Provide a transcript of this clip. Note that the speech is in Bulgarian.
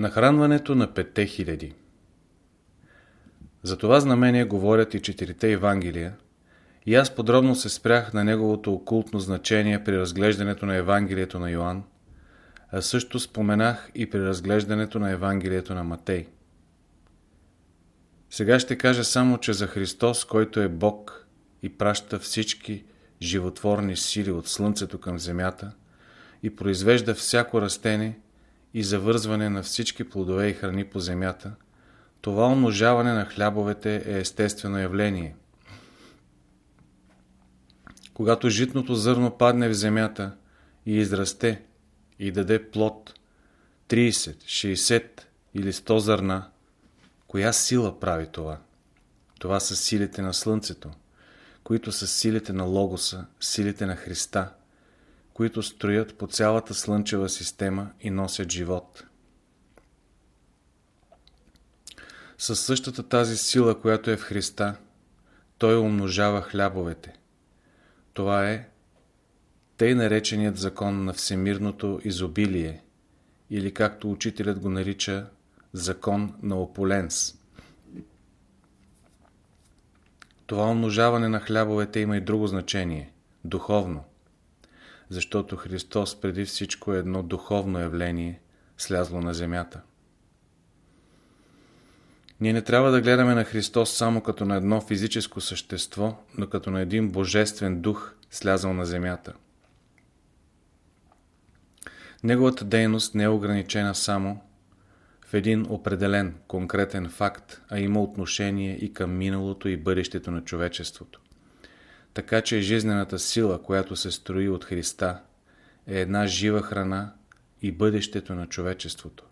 Нахранването на петте хиляди За това знамение говорят и четирите Евангелия и аз подробно се спрях на неговото окултно значение при разглеждането на Евангелието на Йоанн, а също споменах и при разглеждането на Евангелието на Матей. Сега ще кажа само, че за Христос, който е Бог и праща всички животворни сили от Слънцето към Земята и произвежда всяко растение и завързване на всички плодове и храни по земята, това умножаване на хлябовете е естествено явление. Когато житното зърно падне в земята и израсте и даде плод 30, 60 или 100 зърна, коя сила прави това? Това са силите на Слънцето, които са силите на Логоса, силите на Христа, които строят по цялата Слънчева система и носят живот. Със същата тази сила, която е в Христа, Той умножава хлябовете. Това е тъй нареченият закон на всемирното изобилие, или както учителят го нарича закон на Ополенс. Това умножаване на хлябовете има и друго значение – духовно, защото Христос преди всичко е едно духовно явление, слязло на земята. Ние не трябва да гледаме на Христос само като на едно физическо същество, но като на един божествен дух, слязал на земята. Неговата дейност не е ограничена само в един определен, конкретен факт, а има отношение и към миналото и бъдещето на човечеството. Така че жизнената сила, която се строи от Христа, е една жива храна и бъдещето на човечеството.